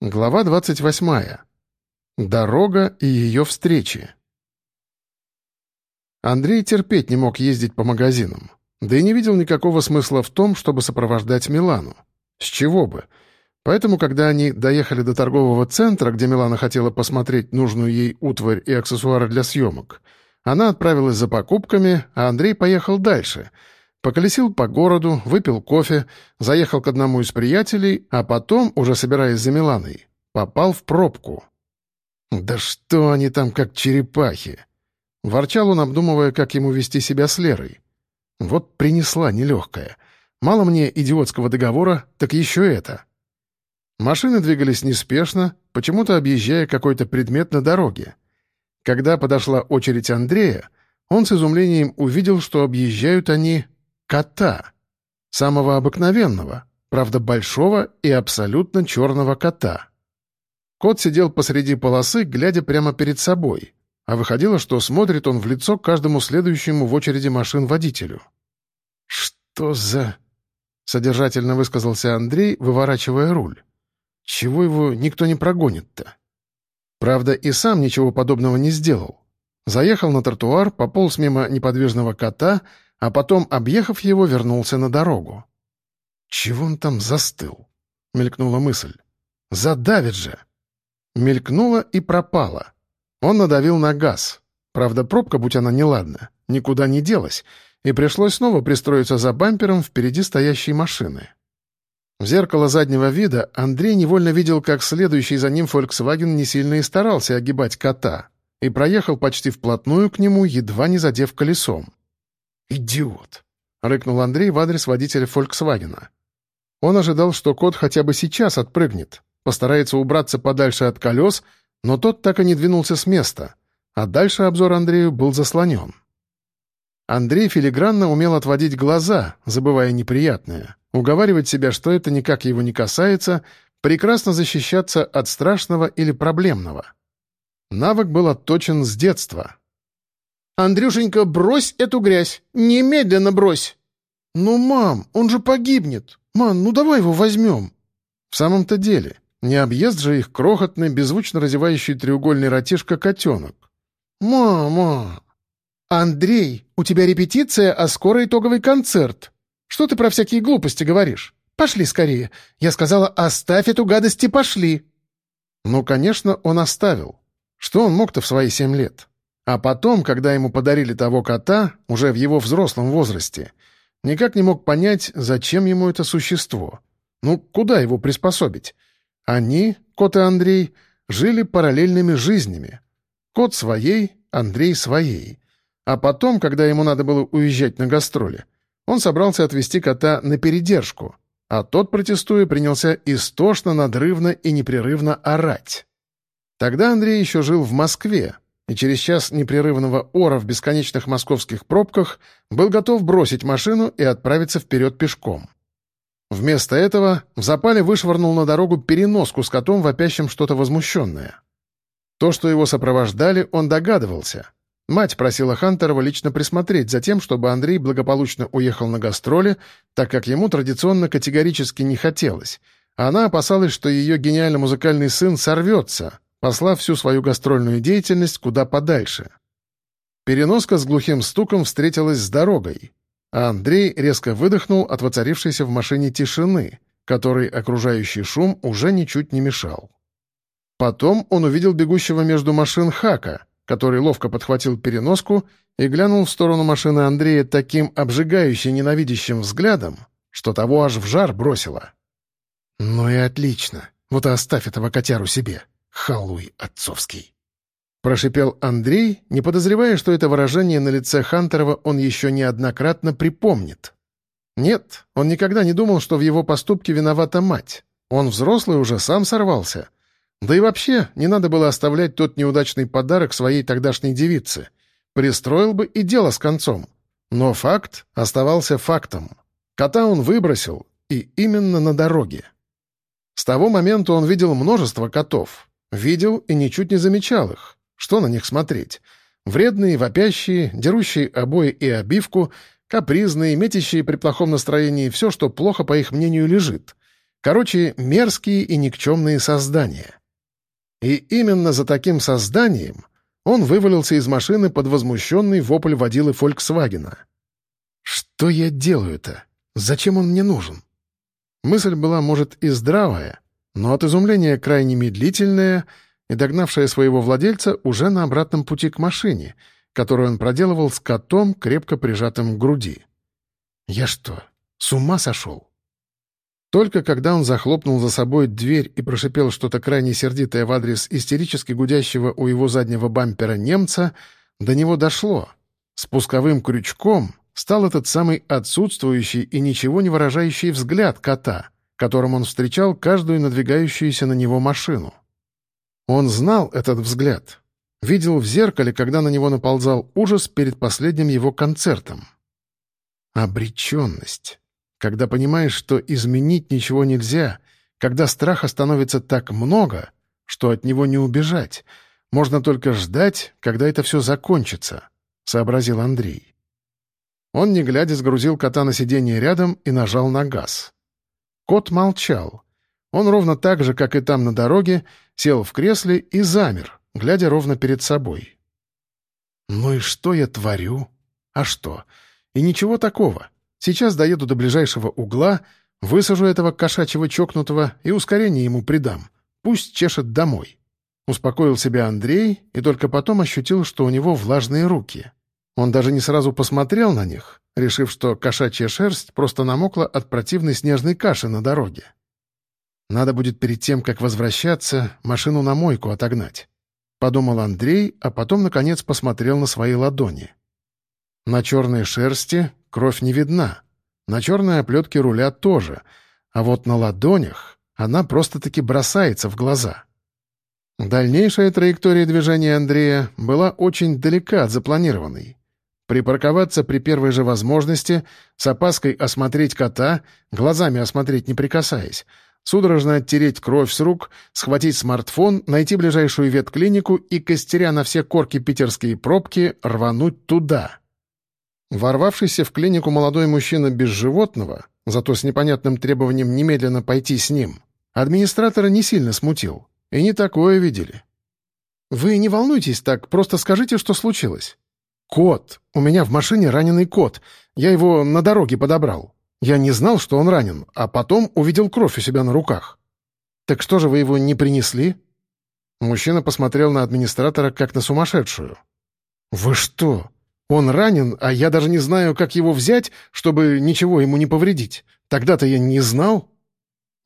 Глава 28. Дорога и ее встречи. Андрей терпеть не мог ездить по магазинам, да и не видел никакого смысла в том, чтобы сопровождать Милану. С чего бы? Поэтому, когда они доехали до торгового центра, где Милана хотела посмотреть нужную ей утварь и аксессуары для съемок, она отправилась за покупками, а Андрей поехал дальше — Поколесил по городу, выпил кофе, заехал к одному из приятелей, а потом, уже собираясь за Миланой, попал в пробку. «Да что они там, как черепахи!» Ворчал он, обдумывая, как ему вести себя с Лерой. «Вот принесла нелегкая. Мало мне идиотского договора, так еще это». Машины двигались неспешно, почему-то объезжая какой-то предмет на дороге. Когда подошла очередь Андрея, он с изумлением увидел, что объезжают они кота. Самого обыкновенного, правда большого и абсолютно черного кота. Кот сидел посреди полосы, глядя прямо перед собой, а выходило, что смотрит он в лицо каждому следующему в очереди машин водителю. «Что за...» — содержательно высказался Андрей, выворачивая руль. «Чего его никто не прогонит-то?» Правда, и сам ничего подобного не сделал. Заехал на тротуар, пополз мимо неподвижного кота — а потом, объехав его, вернулся на дорогу. «Чего он там застыл?» — мелькнула мысль. «Задавит же!» Мелькнула и пропала. Он надавил на газ. Правда, пробка, будь она неладна, никуда не делась, и пришлось снова пристроиться за бампером впереди стоящей машины. В зеркало заднего вида Андрей невольно видел, как следующий за ним Volkswagen не сильно и старался огибать кота, и проехал почти вплотную к нему, едва не задев колесом. «Идиот!» — рыкнул Андрей в адрес водителя «Фольксвагена». Он ожидал, что кот хотя бы сейчас отпрыгнет, постарается убраться подальше от колес, но тот так и не двинулся с места, а дальше обзор Андрею был заслонен. Андрей филигранно умел отводить глаза, забывая неприятное, уговаривать себя, что это никак его не касается, прекрасно защищаться от страшного или проблемного. Навык был отточен с детства, «Андрюшенька, брось эту грязь! Немедленно брось!» «Ну, мам, он же погибнет! Мам, ну давай его возьмем!» В самом-то деле, не объезд же их крохотный, беззвучно разевающий треугольный ротишка котенок. «Мама!» «Андрей, у тебя репетиция, а скоро итоговый концерт. Что ты про всякие глупости говоришь? Пошли скорее. Я сказала, оставь эту гадость и пошли». Ну, конечно, он оставил. Что он мог-то в свои семь лет? А потом, когда ему подарили того кота, уже в его взрослом возрасте, никак не мог понять, зачем ему это существо. Ну, куда его приспособить? Они, кот и Андрей, жили параллельными жизнями. Кот своей, Андрей своей. А потом, когда ему надо было уезжать на гастроли, он собрался отвезти кота на передержку, а тот, протестуя, принялся истошно, надрывно и непрерывно орать. Тогда Андрей еще жил в Москве, и через час непрерывного ора в бесконечных московских пробках был готов бросить машину и отправиться вперед пешком. Вместо этого в запале вышвырнул на дорогу переноску с котом, вопящим что-то возмущенное. То, что его сопровождали, он догадывался. Мать просила Хантерова лично присмотреть за тем, чтобы Андрей благополучно уехал на гастроли, так как ему традиционно категорически не хотелось. Она опасалась, что ее гениально музыкальный сын сорвется, послав всю свою гастрольную деятельность куда подальше. Переноска с глухим стуком встретилась с дорогой, а Андрей резко выдохнул от воцарившейся в машине тишины, которой окружающий шум уже ничуть не мешал. Потом он увидел бегущего между машин Хака, который ловко подхватил переноску и глянул в сторону машины Андрея таким обжигающе ненавидящим взглядом, что того аж в жар бросило. «Ну и отлично. Вот и оставь этого котяру себе», Халуй отцовский. Прошипел Андрей, не подозревая, что это выражение на лице Хантерова он еще неоднократно припомнит. Нет, он никогда не думал, что в его поступке виновата мать. Он взрослый уже сам сорвался. Да и вообще, не надо было оставлять тот неудачный подарок своей тогдашней девице. Пристроил бы и дело с концом. Но факт оставался фактом. Кота он выбросил, и именно на дороге. С того момента он видел множество котов, Видел и ничуть не замечал их. Что на них смотреть? Вредные, вопящие, дерущие обои и обивку, капризные, метящие при плохом настроении все, что плохо, по их мнению, лежит. Короче, мерзкие и никчемные создания. И именно за таким созданием он вывалился из машины под возмущенный вопль водилы «Фольксвагена». «Что я делаю-то? Зачем он мне нужен?» Мысль была, может, и здравая, но от изумления крайне медлительная и догнавшая своего владельца уже на обратном пути к машине, которую он проделывал с котом, крепко прижатым к груди. «Я что, с ума сошел?» Только когда он захлопнул за собой дверь и прошипел что-то крайне сердитое в адрес истерически гудящего у его заднего бампера немца, до него дошло. Спусковым крючком стал этот самый отсутствующий и ничего не выражающий взгляд кота, которым он встречал каждую надвигающуюся на него машину. Он знал этот взгляд. Видел в зеркале, когда на него наползал ужас перед последним его концертом. Обреченность. Когда понимаешь, что изменить ничего нельзя, когда страха становится так много, что от него не убежать, можно только ждать, когда это все закончится, — сообразил Андрей. Он, не глядя, сгрузил кота на сиденье рядом и нажал на газ. Кот молчал. Он ровно так же, как и там на дороге, сел в кресле и замер, глядя ровно перед собой. «Ну и что я творю? А что? И ничего такого. Сейчас доеду до ближайшего угла, высажу этого кошачьего чокнутого и ускорение ему придам. Пусть чешет домой. Успокоил себя Андрей и только потом ощутил, что у него влажные руки. Он даже не сразу посмотрел на них, решив, что кошачья шерсть просто намокла от противной снежной каши на дороге. Надо будет перед тем, как возвращаться, машину на мойку отогнать. Подумал Андрей, а потом, наконец, посмотрел на свои ладони. На черной шерсти кровь не видна. На черной оплетке руля тоже. А вот на ладонях она просто-таки бросается в глаза. Дальнейшая траектория движения Андрея была очень далека от запланированной. Припарковаться при первой же возможности, с опаской осмотреть кота, глазами осмотреть не прикасаясь, судорожно оттереть кровь с рук, схватить смартфон, найти ближайшую ветклинику и, костеря на все корки питерские пробки, рвануть туда. Ворвавшийся в клинику молодой мужчина без животного, зато с непонятным требованием немедленно пойти с ним, администратора не сильно смутил. И не такое видели. «Вы не волнуйтесь так, просто скажите, что случилось». «Кот! У меня в машине раненый кот. Я его на дороге подобрал. Я не знал, что он ранен, а потом увидел кровь у себя на руках». «Так что же вы его не принесли?» Мужчина посмотрел на администратора как на сумасшедшую. «Вы что? Он ранен, а я даже не знаю, как его взять, чтобы ничего ему не повредить. Тогда-то я не знал».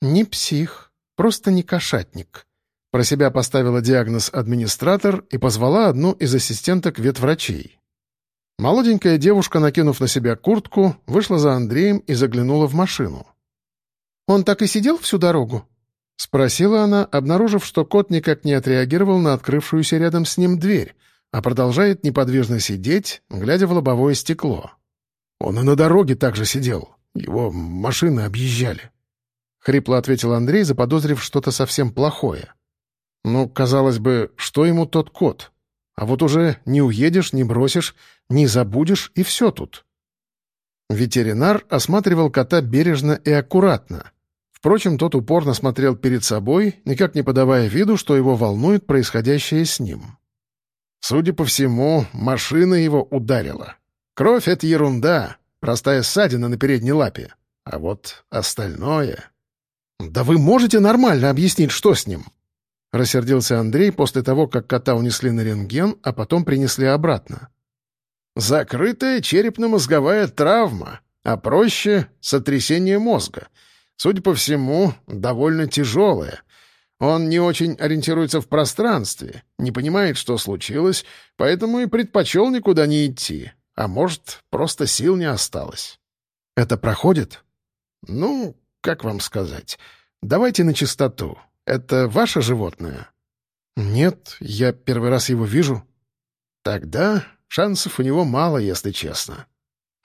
«Не псих, просто не кошатник». Про себя поставила диагноз администратор и позвала одну из ассистенток ветврачей. Молоденькая девушка, накинув на себя куртку, вышла за Андреем и заглянула в машину. «Он так и сидел всю дорогу?» — спросила она, обнаружив, что кот никак не отреагировал на открывшуюся рядом с ним дверь, а продолжает неподвижно сидеть, глядя в лобовое стекло. «Он и на дороге также сидел. Его машины объезжали». Хрипло ответил Андрей, заподозрив что-то совсем плохое. «Ну, казалось бы, что ему тот кот? А вот уже не уедешь, не бросишь, не забудешь, и все тут». Ветеринар осматривал кота бережно и аккуратно. Впрочем, тот упорно смотрел перед собой, никак не подавая виду, что его волнует происходящее с ним. Судя по всему, машина его ударила. Кровь — это ерунда, простая ссадина на передней лапе. А вот остальное... «Да вы можете нормально объяснить, что с ним?» Рассердился Андрей после того, как кота унесли на рентген, а потом принесли обратно. «Закрытая черепно-мозговая травма, а проще — сотрясение мозга. Судя по всему, довольно тяжелое, он не очень ориентируется в пространстве, не понимает, что случилось, поэтому и предпочел никуда не идти. А может, просто сил не осталось. Это проходит? Ну, как вам сказать. Давайте на чистоту. Это ваше животное? Нет, я первый раз его вижу. Тогда шансов у него мало, если честно.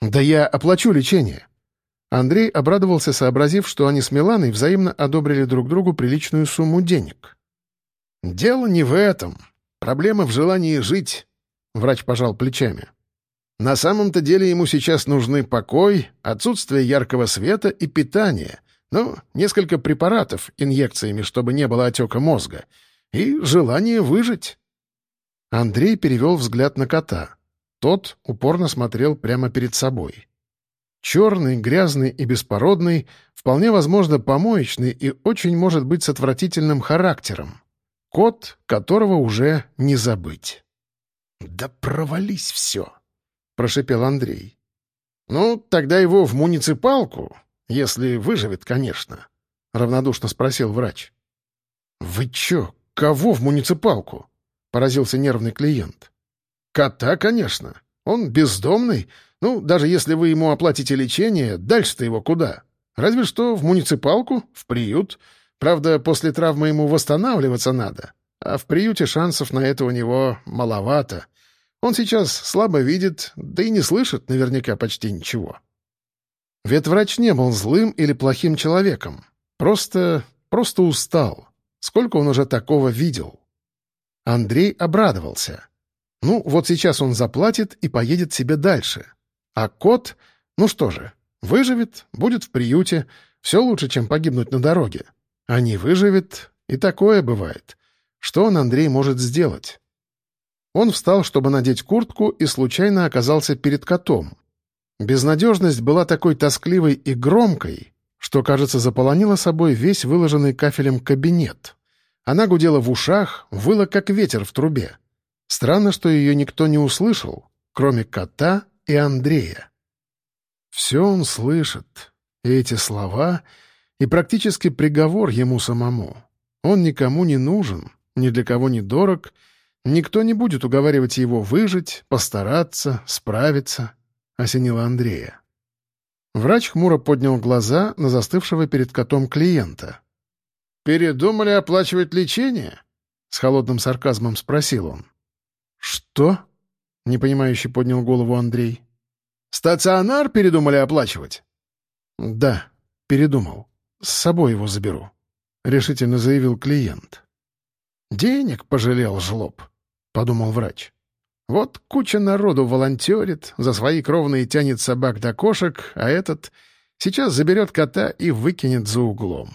Да я оплачу лечение. Андрей обрадовался, сообразив, что они с Миланой взаимно одобрили друг другу приличную сумму денег. «Дело не в этом. Проблема в желании жить», — врач пожал плечами. «На самом-то деле ему сейчас нужны покой, отсутствие яркого света и питание, Ну, несколько препаратов инъекциями, чтобы не было отека мозга. И желание выжить. Андрей перевел взгляд на кота. Тот упорно смотрел прямо перед собой. Черный, грязный и беспородный, вполне возможно помоечный и очень может быть с отвратительным характером. Кот, которого уже не забыть. «Да провались все!» — прошепел Андрей. «Ну, тогда его в муниципалку, если выживет, конечно», — равнодушно спросил врач. «Вы чё, кого в муниципалку?» — поразился нервный клиент. «Кота, конечно. Он бездомный. Ну, даже если вы ему оплатите лечение, дальше-то его куда? Разве что в муниципалку, в приют. Правда, после травмы ему восстанавливаться надо. А в приюте шансов на это у него маловато. Он сейчас слабо видит, да и не слышит наверняка почти ничего». Ветврач не был злым или плохим человеком. Просто... просто устал. Сколько он уже такого видел? Андрей обрадовался. Ну, вот сейчас он заплатит и поедет себе дальше. А кот, ну что же, выживет, будет в приюте. Все лучше, чем погибнуть на дороге. А не выживет, и такое бывает. Что он, Андрей, может сделать? Он встал, чтобы надеть куртку, и случайно оказался перед котом. Безнадежность была такой тоскливой и громкой, что, кажется, заполонила собой весь выложенный кафелем кабинет. Она гудела в ушах, выла, как ветер в трубе. Странно, что ее никто не услышал, кроме кота и Андрея. Все он слышит, и эти слова, и практически приговор ему самому. Он никому не нужен, ни для кого не дорог, никто не будет уговаривать его выжить, постараться, справиться, — осенило Андрея. Врач хмуро поднял глаза на застывшего перед котом клиента — «Передумали оплачивать лечение?» — с холодным сарказмом спросил он. «Что?» — непонимающе поднял голову Андрей. «Стационар передумали оплачивать?» «Да, передумал. С собой его заберу», — решительно заявил клиент. «Денег пожалел жлоб», — подумал врач. «Вот куча народу волонтерит, за свои кровные тянет собак до кошек, а этот сейчас заберет кота и выкинет за углом».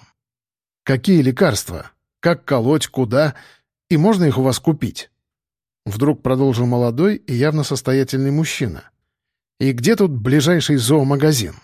Какие лекарства? Как колоть? Куда? И можно их у вас купить?» Вдруг продолжил молодой и явно состоятельный мужчина. «И где тут ближайший зоомагазин?»